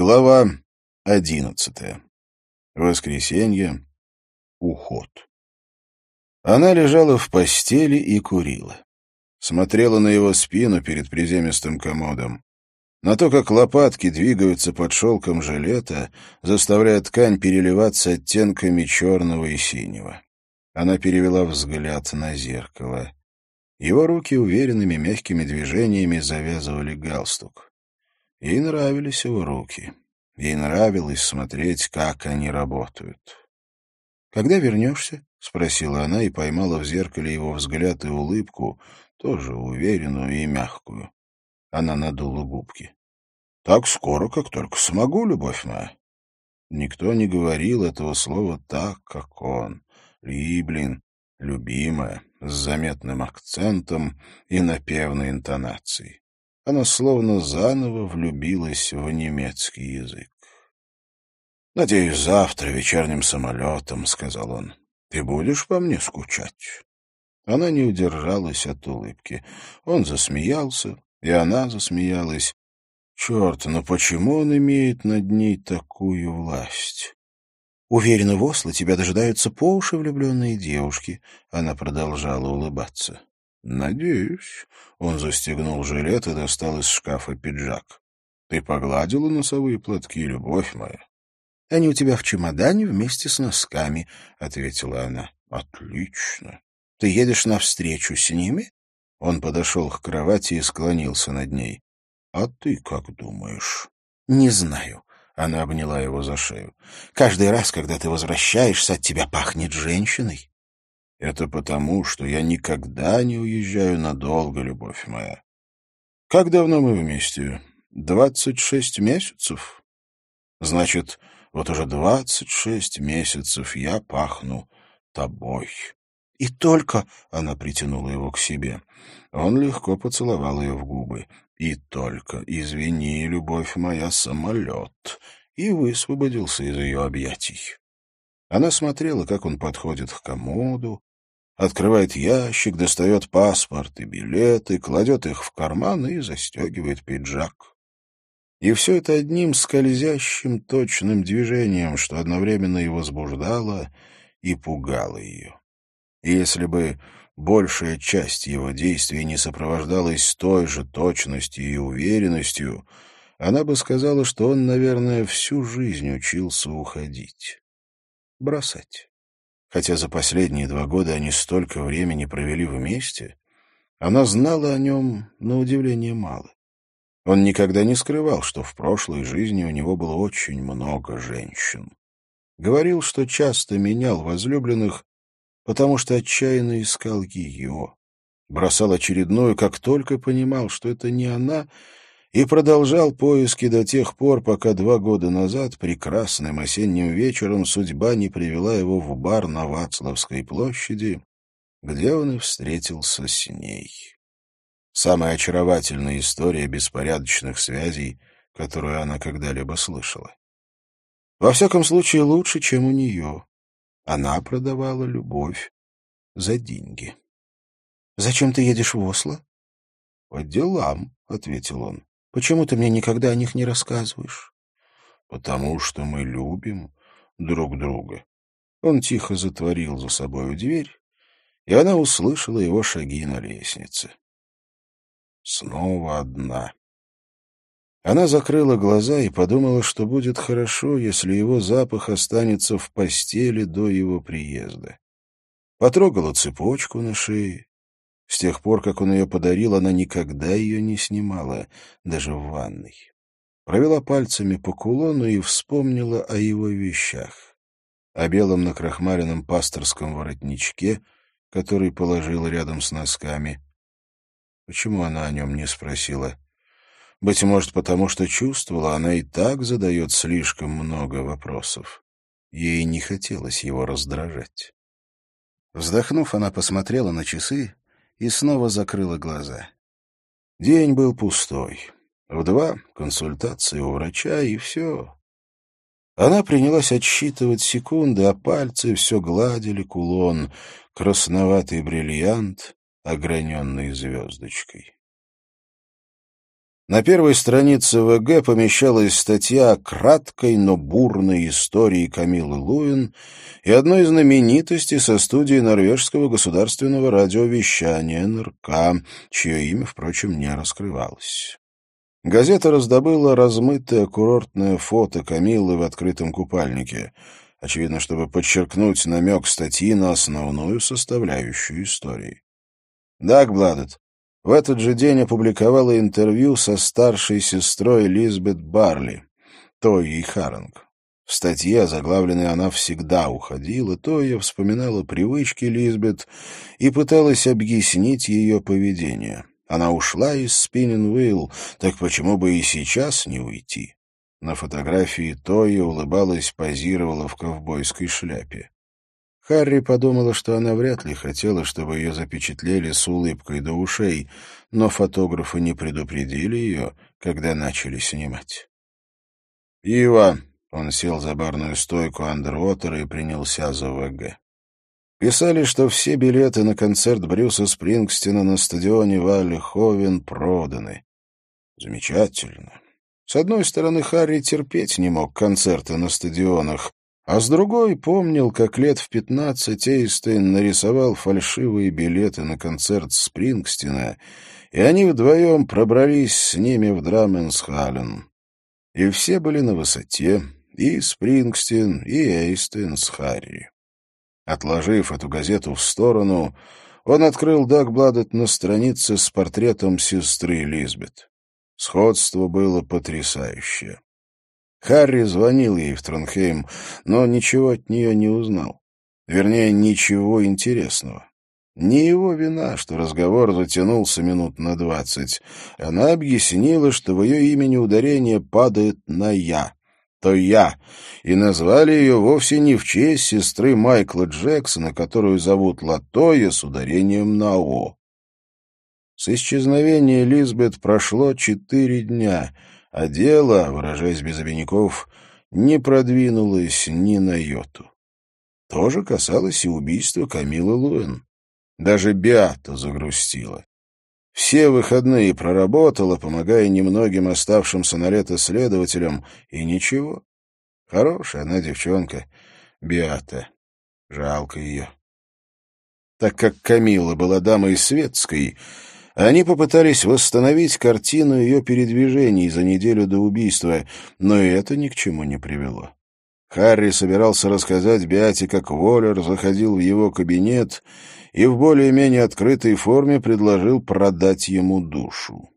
Глава одиннадцатая. Воскресенье. Уход. Она лежала в постели и курила. Смотрела на его спину перед приземистым комодом. На то, как лопатки двигаются под шелком жилета, заставляя ткань переливаться оттенками черного и синего. Она перевела взгляд на зеркало. Его руки уверенными мягкими движениями завязывали галстук. Ей нравились его руки. Ей нравилось смотреть, как они работают. «Когда вернешься?» — спросила она и поймала в зеркале его взгляд и улыбку, тоже уверенную и мягкую. Она надула губки. «Так скоро, как только смогу, любовь моя». Никто не говорил этого слова так, как он. Либлин, любимая, с заметным акцентом и напевной интонацией она словно заново влюбилась в немецкий язык. «Надеюсь, завтра вечерним самолетом», — сказал он. «Ты будешь по мне скучать?» Она не удержалась от улыбки. Он засмеялся, и она засмеялась. Черт, но почему он имеет над ней такую власть? Уверена, в Осло тебя дожидаются по уши влюбленные девушки. Она продолжала улыбаться. «Надеюсь». Он застегнул жилет и достал из шкафа пиджак. «Ты погладила носовые платки, любовь моя?» «Они у тебя в чемодане вместе с носками», — ответила она. «Отлично. Ты едешь навстречу с ними?» Он подошел к кровати и склонился над ней. «А ты как думаешь?» «Не знаю». Она обняла его за шею. «Каждый раз, когда ты возвращаешься, от тебя пахнет женщиной. Это потому, что я никогда не уезжаю надолго, любовь моя. Как давно мы вместе? Двадцать шесть месяцев? Значит, вот уже двадцать шесть месяцев я пахну тобой. И только она притянула его к себе. Он легко поцеловал ее в губы. И только, извини, любовь моя, самолет. И высвободился из ее объятий. Она смотрела, как он подходит к комоду, открывает ящик, достает паспорт и билеты, кладет их в карман и застегивает пиджак. И все это одним скользящим точным движением, что одновременно и возбуждало, и пугало ее. И если бы большая часть его действий не сопровождалась той же точностью и уверенностью, она бы сказала, что он, наверное, всю жизнь учился уходить, бросать. Хотя за последние два года они столько времени провели вместе, она знала о нем, на удивление, мало. Он никогда не скрывал, что в прошлой жизни у него было очень много женщин. Говорил, что часто менял возлюбленных, потому что отчаянно искал ее. Бросал очередную, как только понимал, что это не она, и продолжал поиски до тех пор, пока два года назад, прекрасным осенним вечером, судьба не привела его в бар на Вацлавской площади, где он и встретился с ней. Самая очаровательная история беспорядочных связей, которую она когда-либо слышала. Во всяком случае, лучше, чем у нее. Она продавала любовь за деньги. — Зачем ты едешь в Осло? — По делам, — ответил он. Почему ты мне никогда о них не рассказываешь? Потому что мы любим друг друга. Он тихо затворил за собою дверь, и она услышала его шаги на лестнице. Снова одна. Она закрыла глаза и подумала, что будет хорошо, если его запах останется в постели до его приезда. Потрогала цепочку на шее, с тех пор, как он ее подарил, она никогда ее не снимала, даже в ванной. Провела пальцами по кулону и вспомнила о его вещах. О белом накрахмаленном пасторском воротничке, который положила рядом с носками. Почему она о нем не спросила? Быть может, потому что чувствовала, она и так задает слишком много вопросов. Ей не хотелось его раздражать. Вздохнув, она посмотрела на часы и снова закрыла глаза. День был пустой. В два — консультации у врача, и все. Она принялась отсчитывать секунды, а пальцы все гладили кулон, красноватый бриллиант, ограненный звездочкой. На первой странице ВГ помещалась статья о краткой, но бурной истории Камилы Луин и одной знаменитости со студии норвежского государственного радиовещания НРК, чье имя, впрочем, не раскрывалось. Газета раздобыла размытое курортное фото Камилы в открытом купальнике, очевидно, чтобы подчеркнуть намек статьи на основную составляющую истории. Дагбладет в этот же день опубликовала интервью со старшей сестрой Лизбет Барли, Тойей Харанг. В статье, заглавленной «Она всегда уходила», Тоя вспоминала привычки Лизбет и пыталась объяснить ее поведение. Она ушла из Спиннинвилл, так почему бы и сейчас не уйти? На фотографии Тоя улыбалась, позировала в ковбойской шляпе. Харри подумала, что она вряд ли хотела, чтобы ее запечатлели с улыбкой до ушей, но фотографы не предупредили ее, когда начали снимать. «Пиво!» — он сел за барную стойку Андервотера и принялся за ВГ. Писали, что все билеты на концерт Брюса Спрингстина на стадионе Валли Ховен проданы. Замечательно. С одной стороны, Харри терпеть не мог концерты на стадионах, а с другой помнил, как лет в пятнадцать Эйстейн нарисовал фальшивые билеты на концерт Спрингстина, и они вдвоем пробрались с ними в Драменсхален. И все были на высоте, и Спрингстин, и Эйстейн с Харри. Отложив эту газету в сторону, он открыл Дагбладет на странице с портретом сестры Лизбет. Сходство было потрясающее. Харри звонил ей в Тронхейм, но ничего от нее не узнал. Вернее, ничего интересного. Не его вина, что разговор затянулся минут на двадцать. Она объяснила, что в ее имени ударение падает на «я», то «я», и назвали ее вовсе не в честь сестры Майкла Джексона, которую зовут Латоя с ударением на «о». С исчезновения Лизбет прошло четыре дня — а дело, выражаясь без обиняков, не продвинулось ни на йоту. То же касалось и убийства Камилы Луэн. Даже Беата загрустила. Все выходные проработала, помогая немногим оставшимся на лето следователям, и ничего. Хорошая она девчонка, Беата. Жалко ее. Так как Камила была дамой светской, они попытались восстановить картину ее передвижений за неделю до убийства, но и это ни к чему не привело. Харри собирался рассказать Биате, как Воллер заходил в его кабинет и в более-менее открытой форме предложил продать ему душу.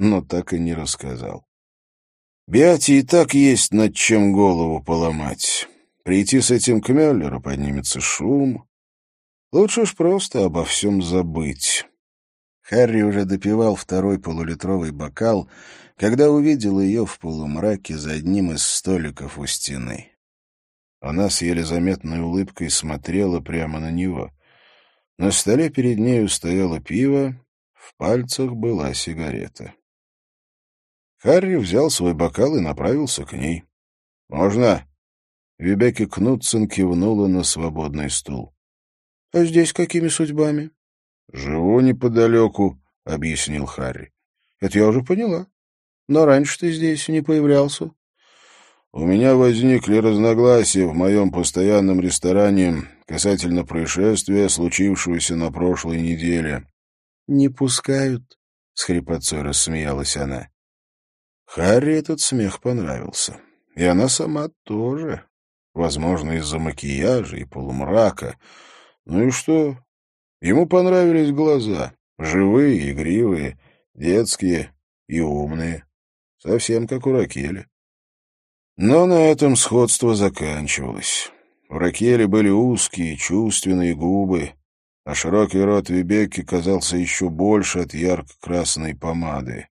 Но так и не рассказал. Биате и так есть над чем голову поломать. Прийти с этим к Мюллеру поднимется шум. Лучше уж просто обо всем забыть. Харри уже допивал второй полулитровый бокал, когда увидел ее в полумраке за одним из столиков у стены. Она с еле заметной улыбкой смотрела прямо на него. На столе перед нею стояло пиво, в пальцах была сигарета. Харри взял свой бокал и направился к ней. «Можно?» Вибеки Кнутсен кивнула на свободный стул. — А здесь какими судьбами? «Живу неподалеку», — объяснил Харри. «Это я уже поняла. Но раньше ты здесь не появлялся». «У меня возникли разногласия в моем постоянном ресторане касательно происшествия, случившегося на прошлой неделе». «Не пускают», — с хрипотцой рассмеялась она. Харри этот смех понравился. И она сама тоже. Возможно, из-за макияжа и полумрака. Ну и что? Ему понравились глаза, живые, игривые, детские и умные, совсем как у Ракели. Но на этом сходство заканчивалось. У Ракели были узкие, чувственные губы, а широкий рот Вибекки казался еще больше от ярко-красной помады.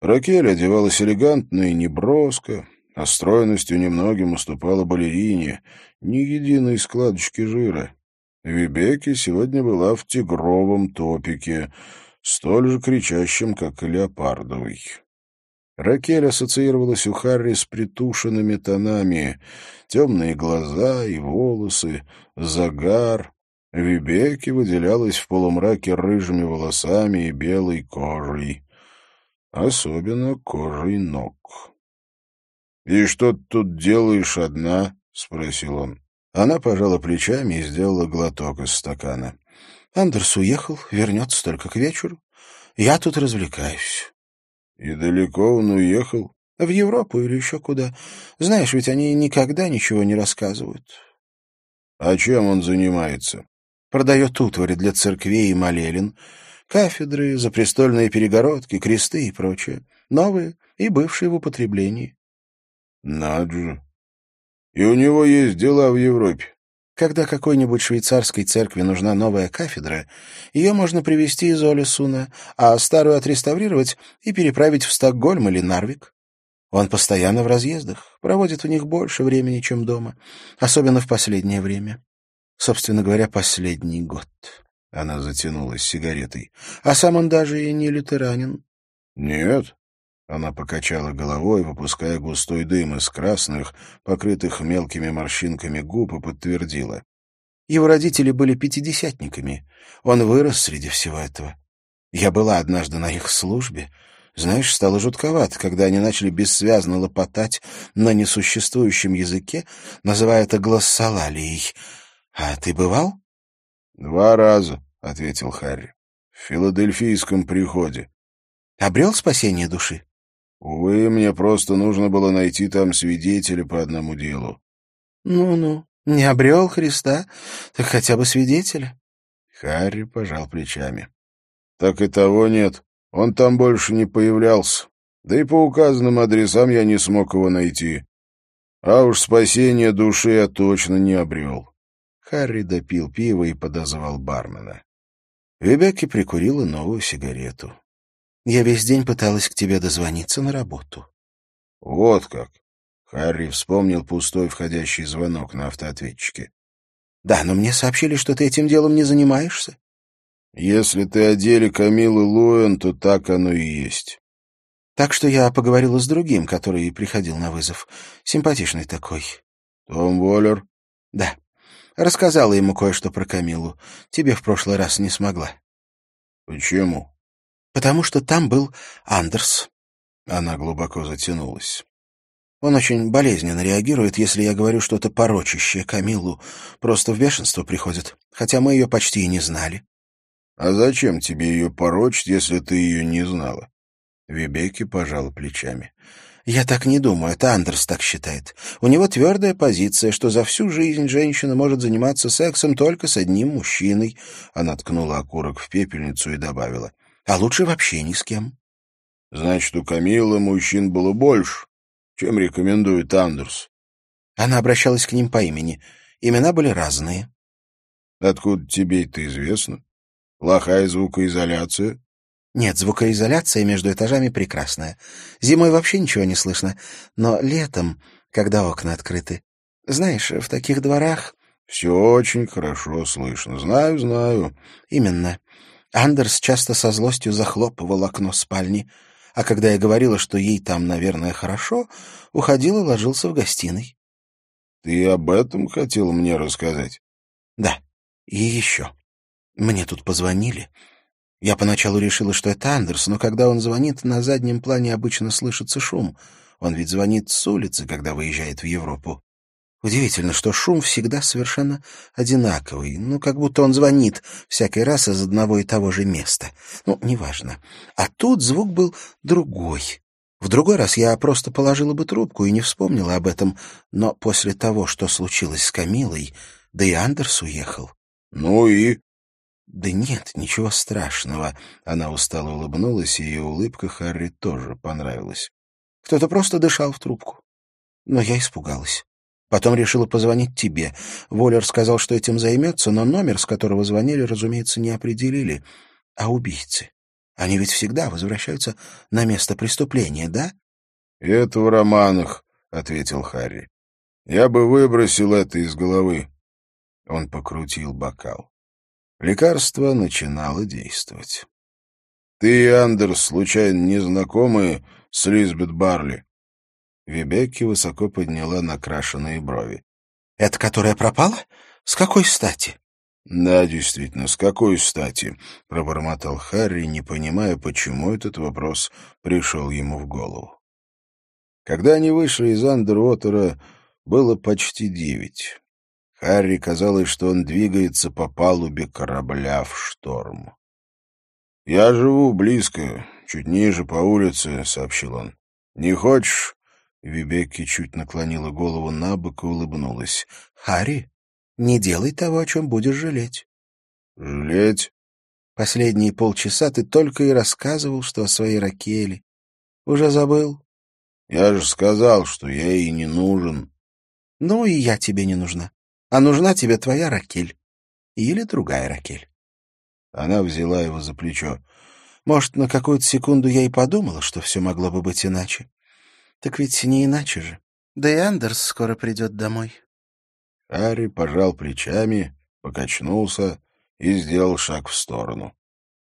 Ракель одевалась элегантно и неброско, а стройностью немногим уступала балерине, ни единой складочки жира. Вибеки сегодня была в тигровом топике, столь же кричащем, как и леопардовый. Ракель ассоциировалась у Харри с притушенными тонами. Темные глаза и волосы, загар. Вибеки выделялась в полумраке рыжими волосами и белой кожей. особенно кожей ног. «И что ты тут делаешь одна?» — спросил он. Она пожала плечами и сделала глоток из стакана. «Андерс уехал, вернется только к вечеру. Я тут развлекаюсь». «И далеко он уехал?» «В Европу или еще куда. Знаешь, ведь они никогда ничего не рассказывают». «А чем он занимается?» «Продает утвари для церквей и молелин, кафедры, запрестольные перегородки, кресты и прочее. Новые и бывшие в употреблении». «Надо же. И у него есть дела в Европе. Когда какой-нибудь швейцарской церкви нужна новая кафедра, ее можно привезти из Олесуна, а старую отреставрировать и переправить в Стокгольм или Нарвик. Он постоянно в разъездах, проводит у них больше времени, чем дома, особенно в последнее время. Собственно говоря, последний год. Она затянулась сигаретой. А сам он даже и не лютеранин. Нет, она покачала головой, выпуская густой дым из красных, покрытых мелкими морщинками губ, и подтвердила. Его родители были пятидесятниками. Он вырос среди всего этого. Я была однажды на их службе. Знаешь, стало жутковато, когда они начали бессвязно лопотать на несуществующем языке, называя это глоссолалией. А ты бывал? — Два раза, — ответил Харри. — В филадельфийском приходе. — Обрел спасение души? Увы, мне просто нужно было найти там свидетеля по одному делу. Ну-ну, не обрел Христа, так хотя бы свидетеля. Харри пожал плечами. Так и того нет. Он там больше не появлялся. Да и по указанным адресам я не смог его найти. А уж спасение души я точно не обрел. Харри допил пиво и подозвал бармена. Ребекки прикурила новую сигарету. Я весь день пыталась к тебе дозвониться на работу. — Вот как. Харри вспомнил пустой входящий звонок на автоответчике. — Да, но мне сообщили, что ты этим делом не занимаешься. — Если ты о деле Камилы Луэн, то так оно и есть. Так что я поговорила с другим, который приходил на вызов. Симпатичный такой. — Том Воллер? — Да. Рассказала ему кое-что про Камилу. Тебе в прошлый раз не смогла. — Почему? Потому что там был Андерс. Она глубоко затянулась. Он очень болезненно реагирует, если я говорю что-то порочащее Камилу. Просто в бешенство приходит, хотя мы ее почти и не знали. — А зачем тебе ее порочить, если ты ее не знала? Вебеки пожала плечами. — Я так не думаю, это Андерс так считает. У него твердая позиция, что за всю жизнь женщина может заниматься сексом только с одним мужчиной. Она ткнула окурок в пепельницу и добавила а лучше вообще ни с кем. Значит, у Камилы мужчин было больше, чем рекомендует Андерс. Она обращалась к ним по имени. Имена были разные. Откуда тебе это известно? Плохая звукоизоляция? Нет, звукоизоляция между этажами прекрасная. Зимой вообще ничего не слышно, но летом, когда окна открыты. Знаешь, в таких дворах... Все очень хорошо слышно. Знаю, знаю. Именно. Андерс часто со злостью захлопывал окно спальни, а когда я говорила, что ей там, наверное, хорошо, уходил и ложился в гостиной. — Ты об этом хотел мне рассказать? — Да. И еще. Мне тут позвонили. Я поначалу решила, что это Андерс, но когда он звонит, на заднем плане обычно слышится шум. Он ведь звонит с улицы, когда выезжает в Европу. Удивительно, что шум всегда совершенно одинаковый, ну, как будто он звонит всякий раз из одного и того же места. Ну, неважно. А тут звук был другой. В другой раз я просто положила бы трубку и не вспомнила об этом, но после того, что случилось с Камилой, да и Андерс уехал. Ну и? Да нет, ничего страшного. Она устало улыбнулась, и ее улыбка Харри тоже понравилась. Кто-то просто дышал в трубку. Но я испугалась. Потом решила позвонить тебе. Воллер сказал, что этим займется, но номер, с которого звонили, разумеется, не определили. А убийцы? Они ведь всегда возвращаются на место преступления, да? — Это в романах, — ответил Харри. — Я бы выбросил это из головы. Он покрутил бокал. Лекарство начинало действовать. — Ты и Андерс, случайно, не знакомы с Лизбет Барли? Вебекки высоко подняла накрашенные брови. — Это которая пропала? С какой стати? «Да, действительно, с какой стати?» — пробормотал Харри, не понимая, почему этот вопрос пришел ему в голову. Когда они вышли из Андервотера, было почти девять. Харри казалось, что он двигается по палубе корабля в шторм. «Я живу близко, чуть ниже по улице», — сообщил он. «Не хочешь?» Вибекки чуть наклонила голову на бок и улыбнулась. «Харри, не делай того, о чем будешь жалеть». «Жалеть?» «Последние полчаса ты только и рассказывал, что о своей Ракеле. Уже забыл?» «Я же сказал, что я ей не нужен». «Ну и я тебе не нужна. А нужна тебе твоя Ракель. Или другая Ракель». Она взяла его за плечо. «Может, на какую-то секунду я и подумала, что все могло бы быть иначе. Так ведь не иначе же. Да и Андерс скоро придет домой. Харри пожал плечами, покачнулся и сделал шаг в сторону.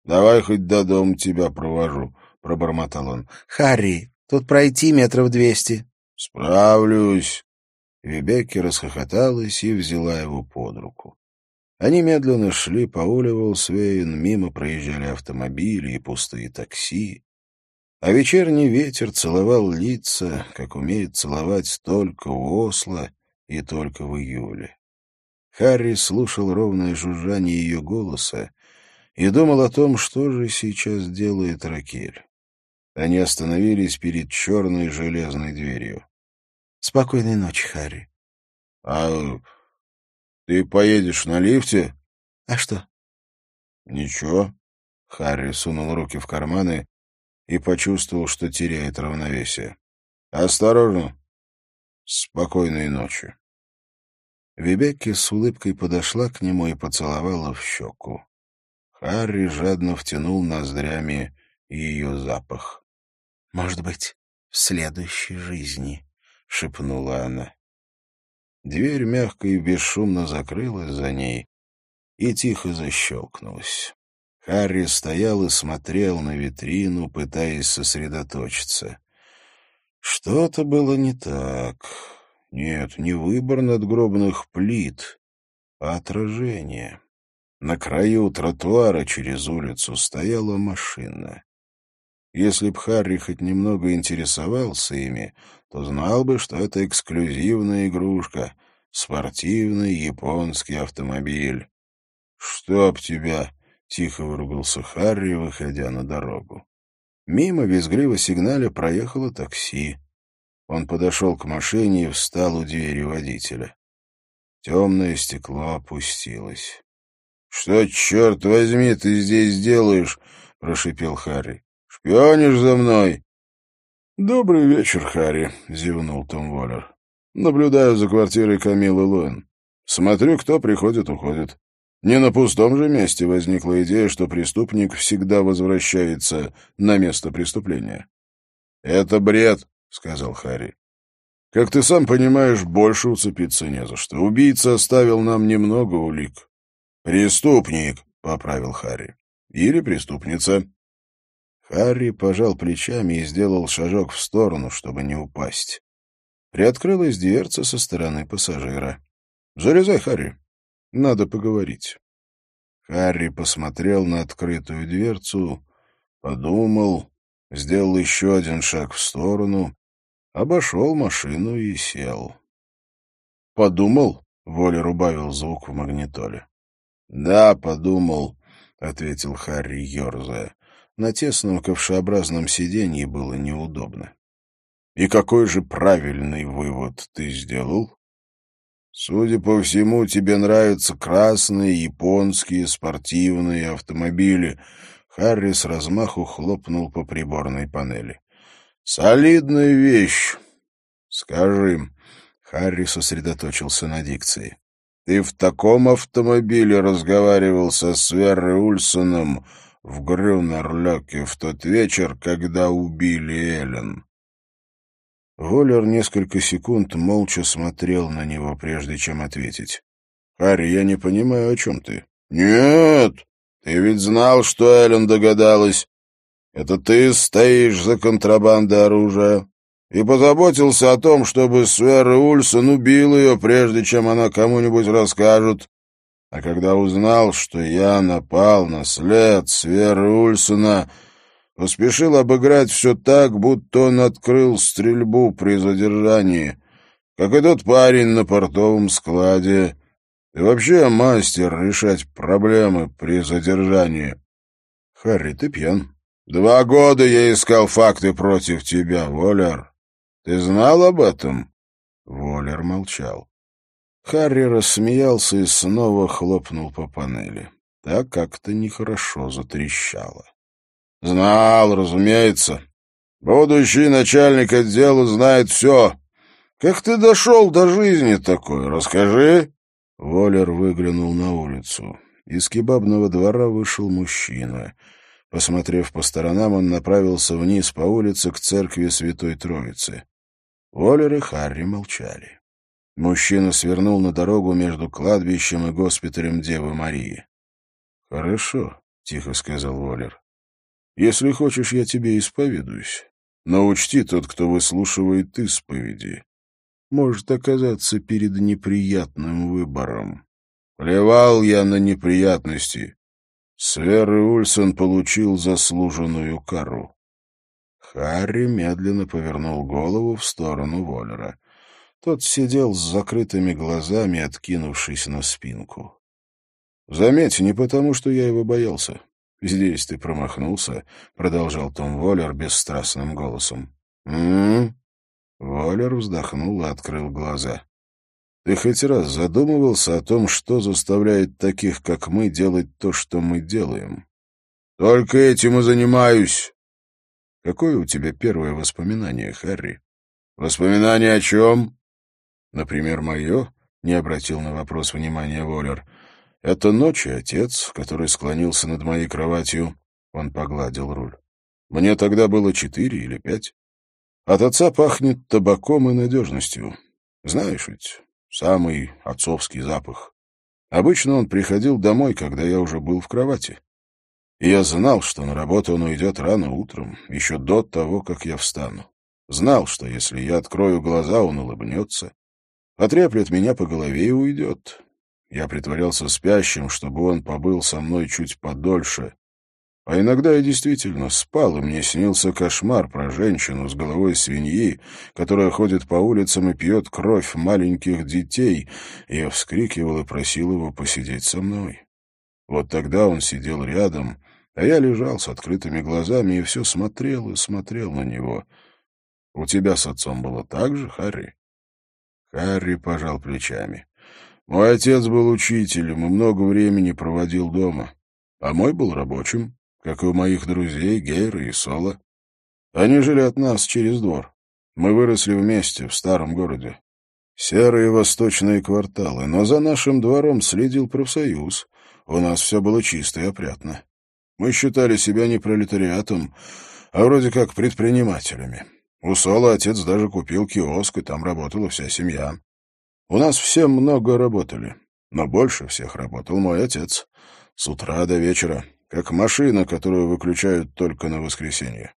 — Давай хоть до дома тебя провожу, — пробормотал он. — Харри, тут пройти метров двести. — Справлюсь. Вебекки расхохоталась и взяла его под руку. Они медленно шли по Уливолсвейн, мимо проезжали автомобили и пустые такси. А вечерний ветер целовал лица, как умеет целовать только у Осло и только в июле. Харри слушал ровное жужжание ее голоса и думал о том, что же сейчас делает Ракель. Они остановились перед черной железной дверью. — Спокойной ночи, Харри. — А ты поедешь на лифте? — А что? — Ничего. Харри сунул руки в карманы и почувствовал, что теряет равновесие. «Осторожно! Спокойной ночи!» Вебекки с улыбкой подошла к нему и поцеловала в щеку. Харри жадно втянул ноздрями ее запах. «Может быть, в следующей жизни», — шепнула она. Дверь мягко и бесшумно закрылась за ней и тихо защелкнулась. Харри стоял и смотрел на витрину, пытаясь сосредоточиться. Что-то было не так. Нет, не выбор надгробных плит, а отражение. На краю тротуара через улицу стояла машина. Если б Харри хоть немного интересовался ими, то знал бы, что это эксклюзивная игрушка, спортивный японский автомобиль. «Чтоб тебя!» Тихо выругался Харри, выходя на дорогу. Мимо визгливо сигналя проехало такси. Он подошел к машине и встал у двери водителя. Темное стекло опустилось. — Что, черт возьми, ты здесь делаешь? — прошипел Харри. — Шпионишь за мной? — Добрый вечер, Харри, — зевнул Том Воллер. — Наблюдаю за квартирой Камилы Луэн. Смотрю, кто приходит-уходит. Не на пустом же месте возникла идея, что преступник всегда возвращается на место преступления. «Это бред», — сказал Харри. «Как ты сам понимаешь, больше уцепиться не за что. Убийца оставил нам немного улик». «Преступник», — поправил Харри. «Или преступница». Харри пожал плечами и сделал шажок в сторону, чтобы не упасть. Приоткрылась дверца со стороны пассажира. «Залезай, Харри. Надо поговорить. Харри посмотрел на открытую дверцу, подумал, сделал еще один шаг в сторону, обошел машину и сел. «Подумал?» — Воля убавил звук в магнитоле. «Да, подумал», — ответил Харри, ерзая. На тесном ковшеобразном сиденье было неудобно. «И какой же правильный вывод ты сделал?» Судя по всему, тебе нравятся красные японские спортивные автомобили. Харри с размаху хлопнул по приборной панели. Солидная вещь. Скажи, Харри сосредоточился на дикции. Ты в таком автомобиле разговаривал со Сверой Ульсоном в Грюнерлёке в тот вечер, когда убили Эллен? Воллер несколько секунд молча смотрел на него, прежде чем ответить. «Харри, я не понимаю, о чем ты?» «Нет! Ты ведь знал, что Эллен догадалась. Это ты стоишь за контрабандой оружия и позаботился о том, чтобы Свера Ульсон убил ее, прежде чем она кому-нибудь расскажет. А когда узнал, что я напал на след Сверы Ульсона, поспешил обыграть все так, будто он открыл стрельбу при задержании, как и тот парень на портовом складе. Ты вообще мастер решать проблемы при задержании. Харри, ты пьян. Два года я искал факты против тебя, Волер. Ты знал об этом? Волер молчал. Харри рассмеялся и снова хлопнул по панели. Так как-то нехорошо затрещало. Знал, разумеется. Будущий начальник отдела знает все. Как ты дошел до жизни такой? Расскажи. Волер выглянул на улицу. Из кебабного двора вышел мужчина. Посмотрев по сторонам, он направился вниз по улице к церкви Святой Троицы. Воллер и Харри молчали. Мужчина свернул на дорогу между кладбищем и госпиталем Девы Марии. — Хорошо, — тихо сказал Воллер. — Если хочешь, я тебе исповедуюсь. Но учти, тот, кто выслушивает исповеди, может оказаться перед неприятным выбором. Плевал я на неприятности. Сверы Ульсон получил заслуженную кару. Харри медленно повернул голову в сторону Воллера. Тот сидел с закрытыми глазами, откинувшись на спинку. «Заметь, не потому, что я его боялся. Здесь ты промахнулся», — продолжал Том Воллер бесстрастным голосом. «М-м-м». Воллер вздохнул и открыл глаза. «Ты хоть раз задумывался о том, что заставляет таких, как мы, делать то, что мы делаем?» «Только этим и занимаюсь», Какое у тебя первое воспоминание, Харри? Воспоминание о чем? Например, мое, — не обратил на вопрос внимания Воллер. Это ночь и отец, который склонился над моей кроватью. Он погладил руль. Мне тогда было четыре или пять. От отца пахнет табаком и надежностью. Знаешь ведь, самый отцовский запах. Обычно он приходил домой, когда я уже был в кровати. И я знал, что на работу он уйдет рано утром, еще до того, как я встану. Знал, что если я открою глаза, он улыбнется, отреплет меня по голове и уйдет. Я притворялся спящим, чтобы он побыл со мной чуть подольше. А иногда я действительно спал, и мне снился кошмар про женщину с головой свиньи, которая ходит по улицам и пьет кровь маленьких детей, я вскрикивал и просил его посидеть со мной. Вот тогда он сидел рядом а я лежал с открытыми глазами и все смотрел и смотрел на него. У тебя с отцом было так же, Харри? Харри пожал плечами. Мой отец был учителем и много времени проводил дома, а мой был рабочим, как и у моих друзей Гейра и Сола. Они жили от нас через двор. Мы выросли вместе в старом городе. Серые восточные кварталы, но за нашим двором следил профсоюз. У нас все было чисто и опрятно. Мы считали себя не пролетариатом, а вроде как предпринимателями. У Сола отец даже купил киоск, и там работала вся семья. У нас все много работали, но больше всех работал мой отец. С утра до вечера, как машина, которую выключают только на воскресенье.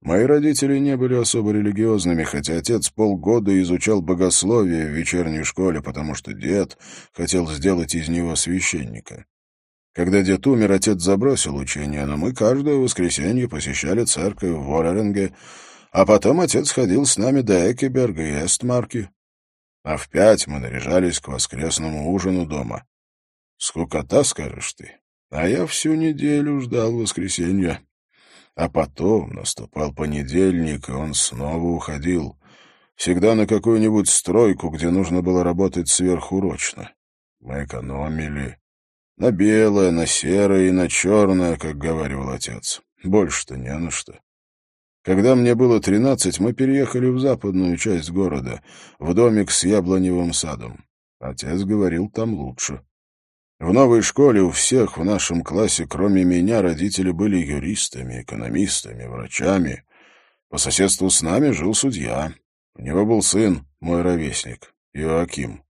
Мои родители не были особо религиозными, хотя отец полгода изучал богословие в вечерней школе, потому что дед хотел сделать из него священника. Когда дед умер, отец забросил учение, но мы каждое воскресенье посещали церковь в Воллеринге, а потом отец ходил с нами до Экеберга и Эстмарки. А в пять мы наряжались к воскресному ужину дома. Скукота, скажешь ты. А я всю неделю ждал воскресенья. А потом наступал понедельник, и он снова уходил. Всегда на какую-нибудь стройку, где нужно было работать сверхурочно. Мы экономили. На белое, на серое и на черное, как говорил отец. Больше-то не на что. Когда мне было тринадцать, мы переехали в западную часть города, в домик с яблоневым садом. Отец говорил, там лучше. В новой школе у всех в нашем классе, кроме меня, родители были юристами, экономистами, врачами. По соседству с нами жил судья. У него был сын, мой ровесник, Иоаким.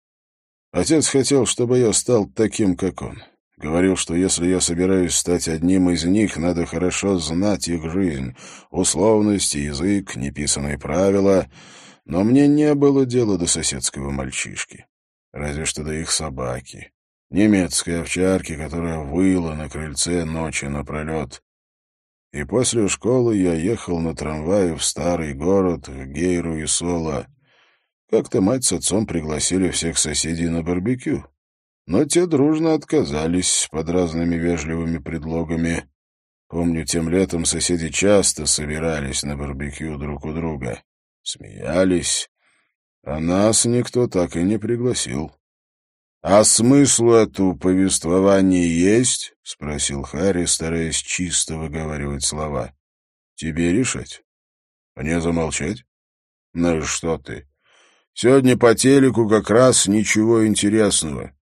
Отец хотел, чтобы я стал таким, как он. Говорил, что если я собираюсь стать одним из них, надо хорошо знать их жизнь, условности, язык, неписанные правила. Но мне не было дела до соседского мальчишки. Разве что до их собаки. немецкой овчарки, которая выла на крыльце ночи напролет. И после школы я ехал на трамвае в старый город, в Гейру и Соло. Как-то мать с отцом пригласили всех соседей на барбекю. Но те дружно отказались под разными вежливыми предлогами. Помню, тем летом соседи часто собирались на барбекю друг у друга. Смеялись, а нас никто так и не пригласил. — А смысл эту повествования есть? — спросил Харри, стараясь чисто выговаривать слова. — Тебе решать. Мне замолчать? — Ну что ты. Сегодня по телеку как раз ничего интересного.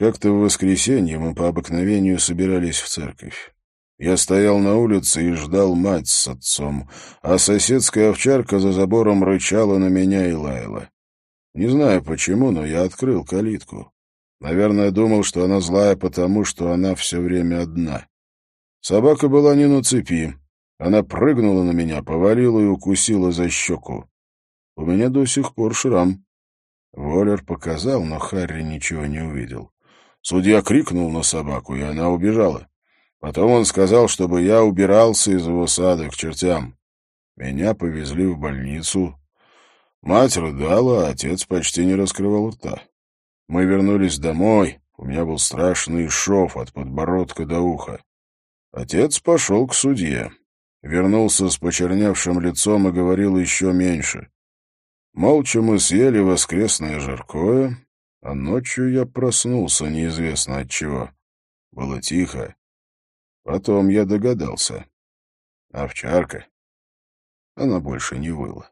Как-то в воскресенье мы по обыкновению собирались в церковь. Я стоял на улице и ждал мать с отцом, а соседская овчарка за забором рычала на меня и лаяла. Не знаю почему, но я открыл калитку. Наверное, думал, что она злая потому, что она все время одна. Собака была не на цепи. Она прыгнула на меня, повалила и укусила за щеку. У меня до сих пор шрам. Воллер показал, но Харри ничего не увидел. Судья крикнул на собаку, и она убежала. Потом он сказал, чтобы я убирался из его сада к чертям. Меня повезли в больницу. Мать рыдала, а отец почти не раскрывал рта. Мы вернулись домой. У меня был страшный шов от подбородка до уха. Отец пошел к судье. Вернулся с почерневшим лицом и говорил еще меньше. Молча мы съели воскресное жаркое, а ночью я проснулся неизвестно от чего. Было тихо. Потом я догадался. Овчарка. Она больше не выла.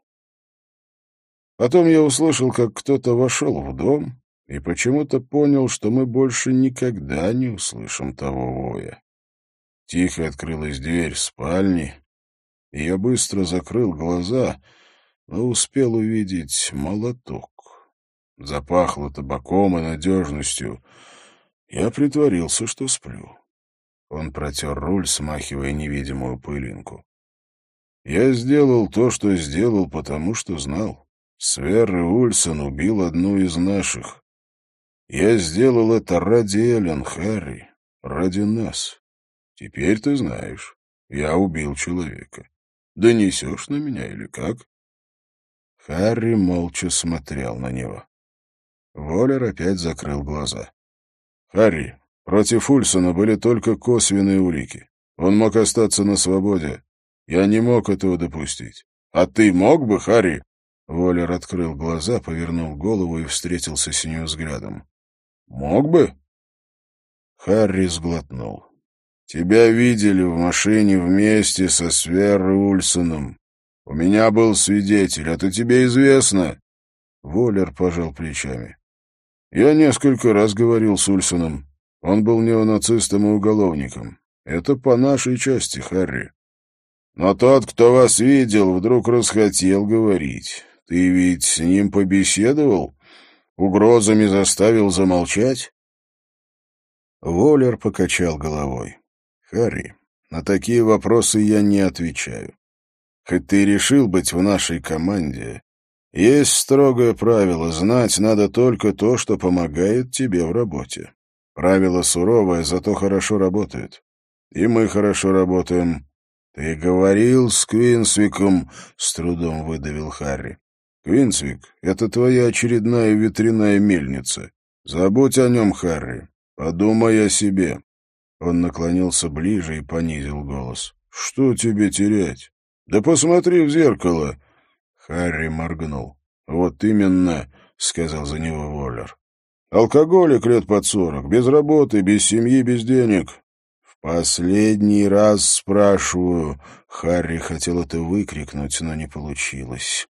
Потом я услышал, как кто-то вошел в дом, и почему-то понял, что мы больше никогда не услышим того воя. Тихо открылась дверь спальни, и я быстро закрыл глаза, но успел увидеть молоток. Запахло табаком и надежностью. Я притворился, что сплю. Он протер руль, смахивая невидимую пылинку. Я сделал то, что сделал, потому что знал. Свер Ульсон убил одну из наших. Я сделал это ради Эллен, Харри, ради нас. Теперь ты знаешь, я убил человека. Донесешь на меня или как? Харри молча смотрел на него. Воллер опять закрыл глаза. — Харри, Против Ульсона были только косвенные улики. Он мог остаться на свободе. Я не мог этого допустить. А ты мог бы, Харри? Воллер открыл глаза, повернул голову и встретился с нее взглядом. Мог бы? Харри сглотнул. Тебя видели в машине вместе со Сверой Ульсоном. У меня был свидетель, это тебе известно. Воллер пожал плечами. Я несколько раз говорил с Ульсоном. Он был неонацистом и уголовником. Это по нашей части, Харри. Но тот, кто вас видел, вдруг расхотел говорить. Ты ведь с ним побеседовал? Угрозами заставил замолчать? Воллер покачал головой. Харри, на такие вопросы я не отвечаю. Хоть ты решил быть в нашей команде, есть строгое правило — знать надо только то, что помогает тебе в работе. Правило суровое, зато хорошо работает. И мы хорошо работаем. Ты говорил с Квинсвиком, с трудом выдавил Харри. Квинсвик — это твоя очередная ветряная мельница. Забудь о нем, Харри. Подумай о себе. Он наклонился ближе и понизил голос. Что тебе терять? Да посмотри в зеркало. Харри моргнул. Вот именно, сказал за него Воллер. Алкоголик лет под сорок, без работы, без семьи, без денег. В последний раз спрашиваю. Харри хотел это выкрикнуть, но не получилось.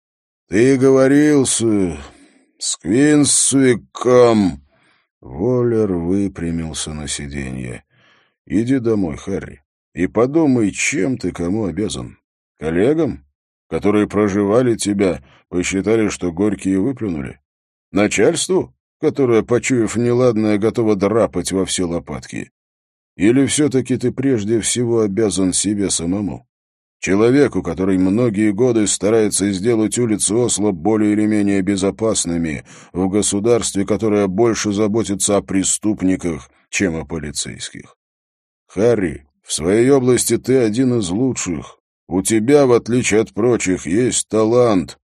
Ты говорил с... с Квинсвиком. Воллер выпрямился на сиденье. Иди домой, Харри, и подумай, чем ты кому обязан. Коллегам, которые проживали тебя, посчитали, что горькие выплюнули? Начальству? которая, почуяв неладное, готова драпать во все лопатки? Или все-таки ты прежде всего обязан себе самому? Человеку, который многие годы старается сделать улицы Осло более или менее безопасными, в государстве, которое больше заботится о преступниках, чем о полицейских. Харри, в своей области ты один из лучших. У тебя, в отличие от прочих, есть талант,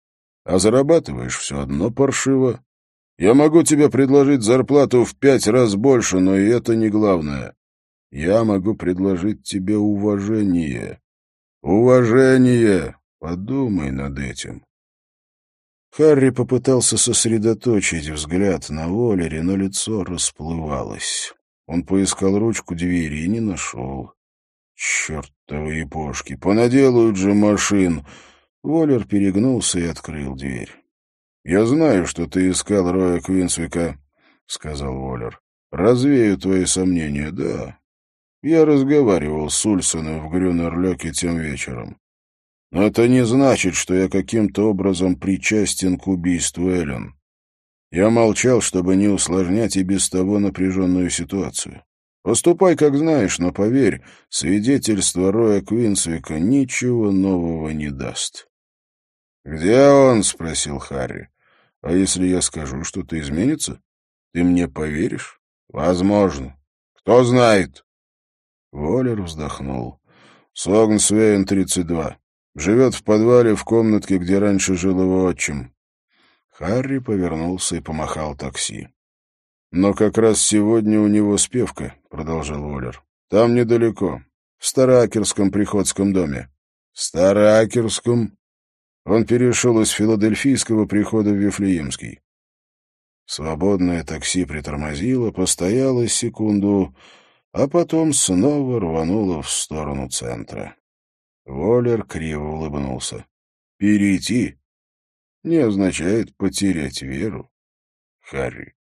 а зарабатываешь все одно паршиво. Я могу тебе предложить зарплату в пять раз больше, но и это не главное. Я могу предложить тебе уважение. Уважение! Подумай над этим. Харри попытался сосредоточить взгляд на Волере, но лицо расплывалось. Он поискал ручку двери и не нашел. Чертовы япошки! Понаделают же машин! Воллер перегнулся и открыл дверь. — Я знаю, что ты искал Роя Квинсвика, — сказал Воллер. — Развею твои сомнения, да. Я разговаривал с Ульсоном в Грюнерлёке тем вечером. Но это не значит, что я каким-то образом причастен к убийству Эллен. Я молчал, чтобы не усложнять и без того напряженную ситуацию. Поступай, как знаешь, но поверь, свидетельство Роя Квинсвика ничего нового не даст. — Где он? — спросил Харри. — А если я скажу, что-то изменится? Ты мне поверишь? — Возможно. Кто знает. Воллер вздохнул. Согн Свейн, 32. Живет в подвале в комнатке, где раньше жил его отчим. Харри повернулся и помахал такси. «Но как раз сегодня у него спевка», — продолжал Воллер. «Там недалеко, в Староакерском приходском доме». «Староакерском?» Он перешел из филадельфийского прихода в Вифлеемский. Свободное такси притормозило, постояло секунду, а потом снова рвануло в сторону центра. Воллер криво улыбнулся. «Перейти не означает потерять веру, Харри».